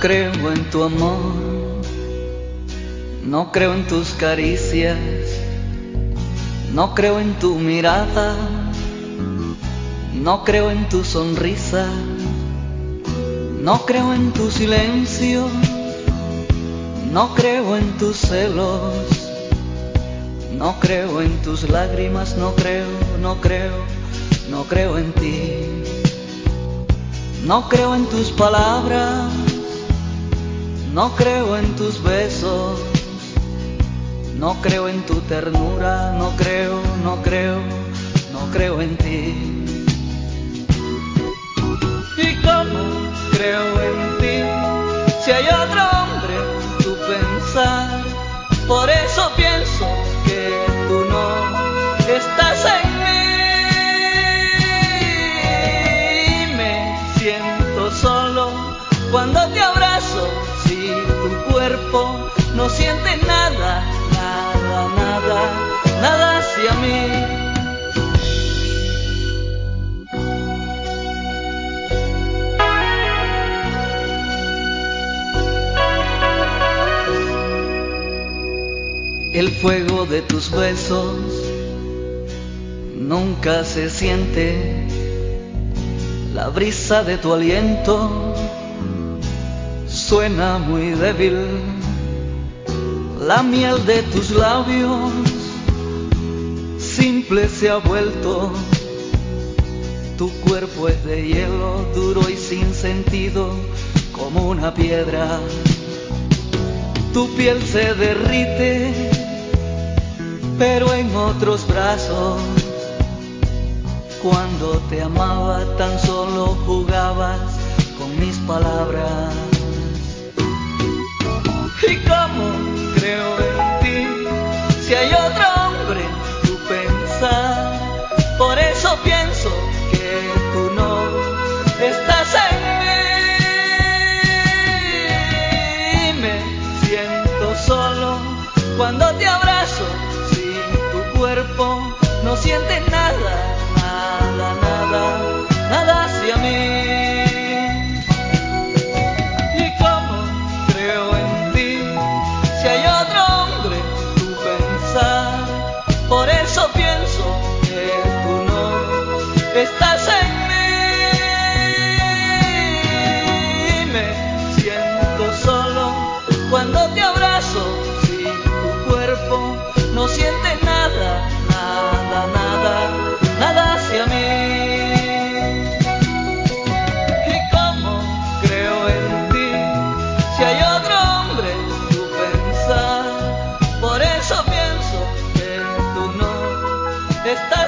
creo en tu amor, no creo en tus caricias, no creo en tu mirada, no creo en tu sonrisa, no creo en tu silencio, no creo en tus celos, no creo en tus lágrimas, no creo, no creo, no creo en ti. No creo en tus palabras, no creo en tus besos, no creo en tu ternura, no creo, no creo, no creo en ti. ¿Y cómo creo en ti si hay otro hombre tu pensar? Por eso pienso que tú no estás en mí. Me siento solo cuando te abrazo. Si tu cuerpo no siente nada, nada, nada, nada hacia mí. El fuego de tus besos nunca se siente. La brisa de tu aliento suena muy débil. La miel de tus labios simple se ha vuelto. Tu cuerpo es de hielo duro y sin sentido como una piedra. Tu piel se derrite, pero en otros brazos. Cuando te amaba tan solo jugabas con mis palabras. ¿Y pensar?